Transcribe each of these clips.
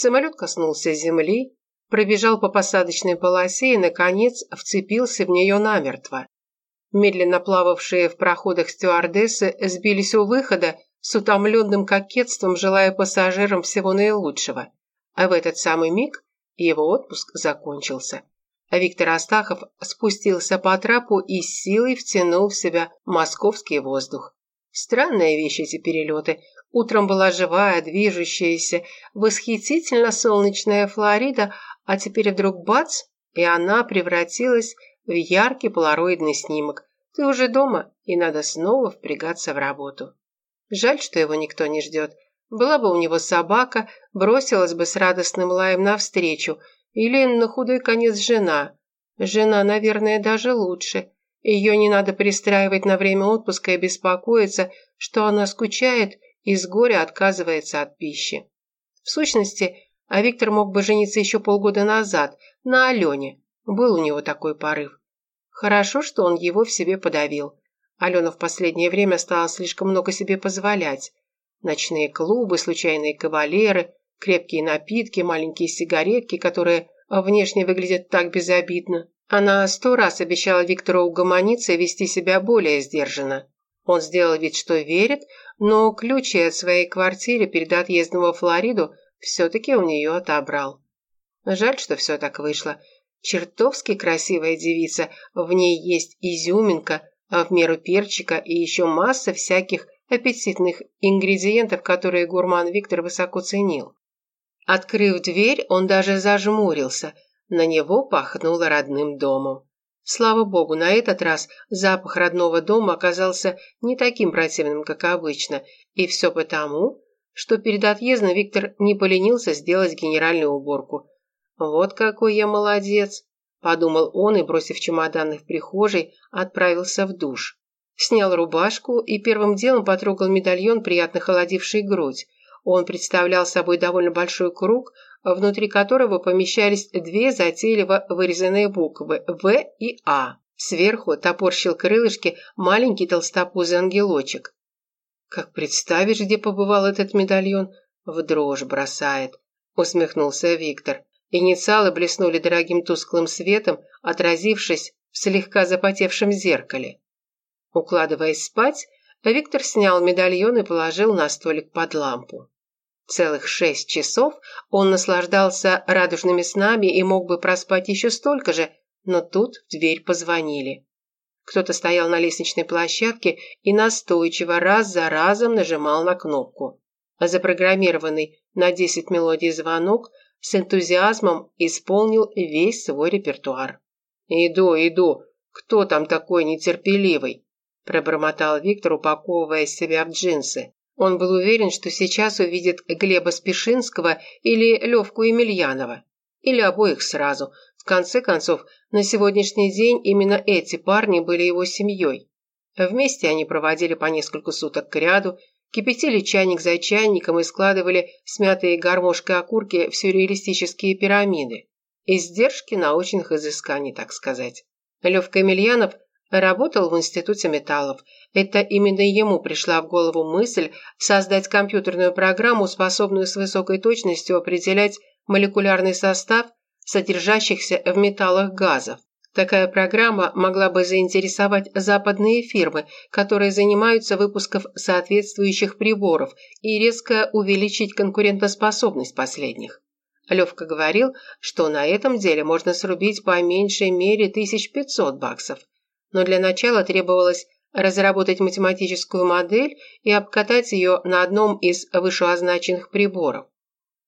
Самолет коснулся земли, пробежал по посадочной полосе и, наконец, вцепился в нее намертво. Медленно плававшие в проходах стюардессы сбились у выхода с утомленным кокетством, желая пассажирам всего наилучшего. А в этот самый миг его отпуск закончился. А Виктор Астахов спустился по трапу и силой втянул в себя московский воздух. Странная вещь эти перелеты. Утром была живая, движущаяся, восхитительно солнечная Флорида, а теперь вдруг бац, и она превратилась в яркий полароидный снимок. Ты уже дома, и надо снова впрягаться в работу. Жаль, что его никто не ждет. Была бы у него собака, бросилась бы с радостным лаем навстречу. Или на худой конец жена. Жена, наверное, даже лучше. Ее не надо пристраивать на время отпуска и беспокоиться, что она скучает и с горя отказывается от пищи. В сущности, а Виктор мог бы жениться еще полгода назад, на Алене. Был у него такой порыв. Хорошо, что он его в себе подавил. Алена в последнее время стала слишком много себе позволять. Ночные клубы, случайные кавалеры, крепкие напитки, маленькие сигаретки, которые внешне выглядят так безобидно. Она сто раз обещала Виктору угомониться и вести себя более сдержанно. Он сделал вид, что верит, но ключи от своей квартиры перед отъездом во Флориду все-таки у нее отобрал. Жаль, что все так вышло. Чертовски красивая девица, в ней есть изюминка, а в меру перчика и еще масса всяких аппетитных ингредиентов, которые гурман Виктор высоко ценил. Открыв дверь, он даже зажмурился. На него пахнуло родным домом. Слава богу, на этот раз запах родного дома оказался не таким противным, как обычно, и все потому, что перед отъездом Виктор не поленился сделать генеральную уборку. «Вот какой я молодец!» – подумал он и, бросив чемоданы в прихожей, отправился в душ. Снял рубашку и первым делом потрогал медальон, приятно холодивший грудь. Он представлял собой довольно большой круг, внутри которого помещались две затейливо вырезанные буквы «В» и «А». Сверху топорщил крылышки маленький толстопузый ангелочек. «Как представишь, где побывал этот медальон, в дрожь бросает», — усмехнулся Виктор. Инициалы блеснули дорогим тусклым светом, отразившись в слегка запотевшем зеркале. Укладываясь спать, Виктор снял медальон и положил на столик под лампу. Целых шесть часов он наслаждался радужными снами и мог бы проспать еще столько же, но тут в дверь позвонили. Кто-то стоял на лестничной площадке и настойчиво раз за разом нажимал на кнопку. Запрограммированный на 10 мелодий звонок с энтузиазмом исполнил весь свой репертуар. «Иду, иду. Кто там такой нетерпеливый?» пробормотал Виктор, упаковывая себя в джинсы. Он был уверен, что сейчас увидит Глеба Спешинского или Левку Емельянова. Или обоих сразу. В конце концов, на сегодняшний день именно эти парни были его семьей. Вместе они проводили по несколько суток к ряду, кипятили чайник за чайником и складывали смятые гармошкой окурки в сюрреалистические пирамиды. Издержки научных изысканий, так сказать. Левка Емельянов работал в Институте металлов. Это именно ему пришла в голову мысль создать компьютерную программу, способную с высокой точностью определять молекулярный состав содержащихся в металлах газов. Такая программа могла бы заинтересовать западные фирмы, которые занимаются выпуском соответствующих приборов, и резко увеличить конкурентоспособность последних. Левка говорил, что на этом деле можно срубить по меньшей мере 1500 баксов. Но для начала требовалось разработать математическую модель и обкатать ее на одном из вышеозначенных приборов.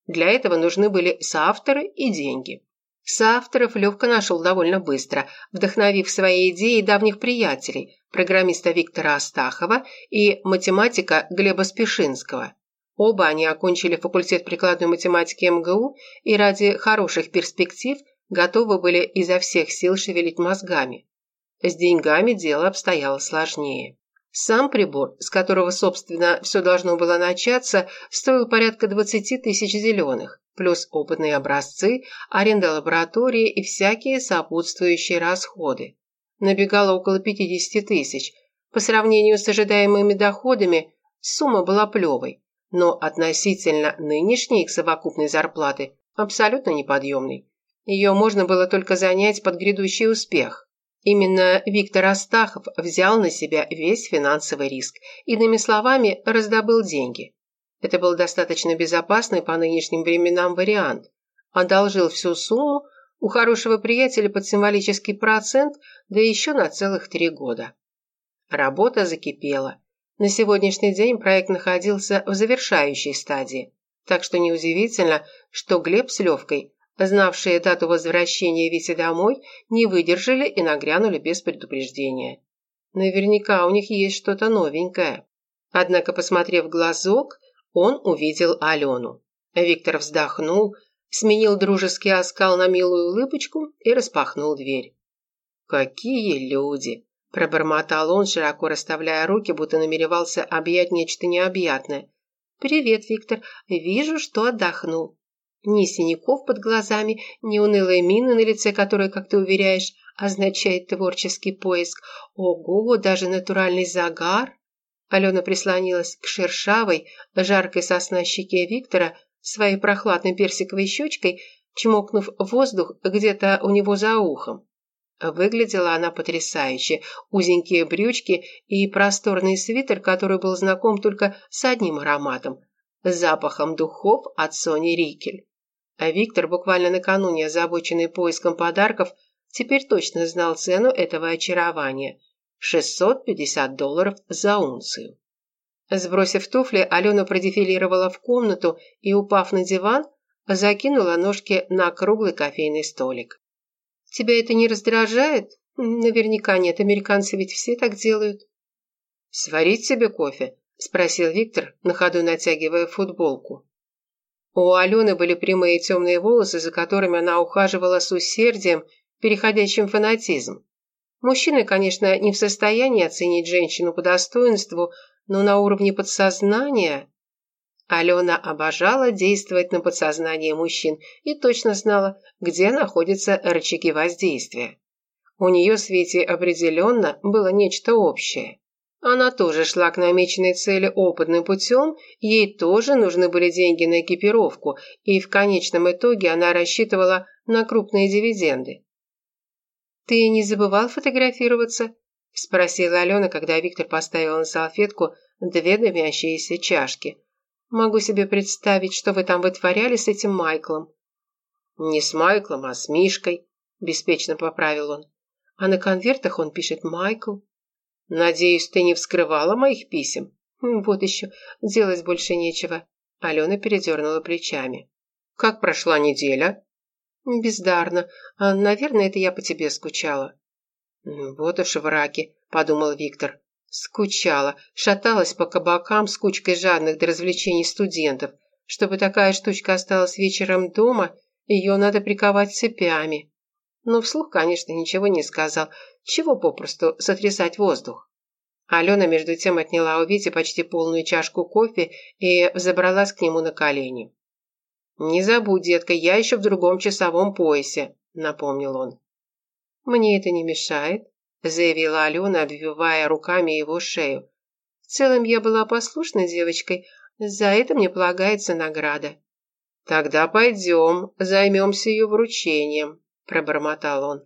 Для этого нужны были соавторы и деньги. Соавторов Левка нашел довольно быстро, вдохновив своей идеей давних приятелей, программиста Виктора Астахова и математика Глеба Спешинского. Оба они окончили факультет прикладной математики МГУ и ради хороших перспектив готовы были изо всех сил шевелить мозгами. С деньгами дело обстояло сложнее. Сам прибор, с которого, собственно, все должно было начаться, стоил порядка 20 тысяч зеленых плюс опытные образцы, аренда лаборатории и всякие сопутствующие расходы. Набегало около 50 тысяч. По сравнению с ожидаемыми доходами, сумма была плевой. но относительно нынешней их совокупной зарплаты абсолютно неподъемный. Ее можно было только занять под грядущий успех. Именно Виктор Астахов взял на себя весь финансовый риск, иными словами, раздобыл деньги. Это был достаточно безопасный по нынешним временам вариант. Одолжил всю сумму у хорошего приятеля под символический процент, да еще на целых три года. Работа закипела. На сегодняшний день проект находился в завершающей стадии, так что неудивительно, что Глеб с Левкой знавшие дату возвращения Вити домой, не выдержали и нагрянули без предупреждения. Наверняка у них есть что-то новенькое. Однако, посмотрев глазок, он увидел Алену. Виктор вздохнул, сменил дружеский оскал на милую улыбочку и распахнул дверь. «Какие люди!» – пробормотал он, широко расставляя руки, будто намеревался объять нечто необъятное. «Привет, Виктор. Вижу, что отдохнул. Ни синяков под глазами, ни унылой мины на лице, которая, как ты уверяешь, означает творческий поиск. Ого, даже натуральный загар. Алена прислонилась к шершавой, жаркой сосна щеке Виктора своей прохладной персиковой щечкой, чмокнув воздух где-то у него за ухом. Выглядела она потрясающе. Узенькие брючки и просторный свитер, который был знаком только с одним ароматом – запахом духов от Сони Рикель. А Виктор, буквально накануне озабоченный поиском подарков, теперь точно знал цену этого очарования – 650 долларов за унцию. Сбросив туфли, Алена продефилировала в комнату и, упав на диван, закинула ножки на круглый кофейный столик. «Тебя это не раздражает?» «Наверняка нет, американцы ведь все так делают». «Сварить себе кофе?» – спросил Виктор, на ходу натягивая футболку. У Алены были прямые темные волосы, за которыми она ухаживала с усердием, переходящим в фанатизм. Мужчины, конечно, не в состоянии оценить женщину по достоинству, но на уровне подсознания... Алена обожала действовать на подсознание мужчин и точно знала, где находятся рычаги воздействия. У нее с Витей определенно было нечто общее. Она тоже шла к намеченной цели опытным путем, ей тоже нужны были деньги на экипировку, и в конечном итоге она рассчитывала на крупные дивиденды. «Ты не забывал фотографироваться?» – спросила Алена, когда Виктор поставил на салфетку две дымящиеся чашки. «Могу себе представить, что вы там вытворяли с этим Майклом». «Не с Майклом, а с Мишкой», – беспечно поправил он. «А на конвертах он пишет Майкл». «Надеюсь, ты не вскрывала моих писем?» «Хм, «Вот еще, делать больше нечего». Алена передернула плечами. «Как прошла неделя?» «Бездарно. А, наверное, это я по тебе скучала». «Вот уж враки», — подумал Виктор. Скучала, шаталась по кабакам с кучкой жадных до развлечений студентов. Чтобы такая штучка осталась вечером дома, ее надо приковать цепями. Но вслух, конечно, ничего не сказал. Чего попросту сотрясать воздух? Алена между тем отняла у Вити почти полную чашку кофе и взобралась к нему на колени. «Не забудь, детка, я еще в другом часовом поясе», — напомнил он. «Мне это не мешает», — заявила Алена, обвивая руками его шею. «В целом я была послушной девочкой, за это мне полагается награда». «Тогда пойдем, займемся ее вручением», – пробормотал он.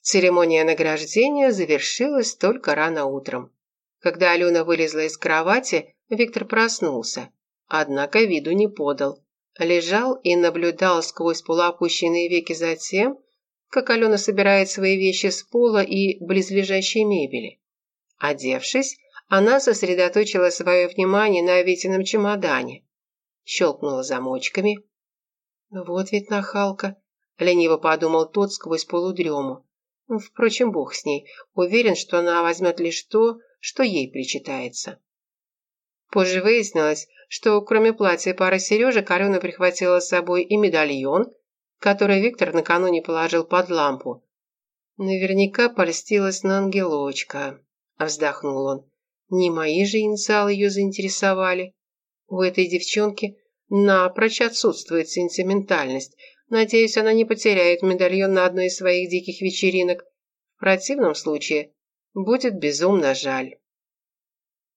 Церемония награждения завершилась только рано утром. Когда Алена вылезла из кровати, Виктор проснулся. Однако виду не подал. Лежал и наблюдал сквозь полуопущенные веки за тем, как Алена собирает свои вещи с пола и близлежащей мебели. Одевшись, она сосредоточила свое внимание на Витином чемодане. Щелкнула замочками. «Вот ведь нахалка», — лениво подумал тот сквозь полудрему. Впрочем, бог с ней. Уверен, что она возьмет лишь то, что ей причитается. Позже выяснилось, что кроме платья и пары сережек Алена прихватила с собой и медальон, который Виктор накануне положил под лампу. Наверняка польстилась на ангелочка, вздохнул он. Не мои же инициалы ее заинтересовали. У этой девчонки напрочь отсутствует сентиментальность, Надеюсь, она не потеряет медальон на одной из своих диких вечеринок. В противном случае будет безумно жаль.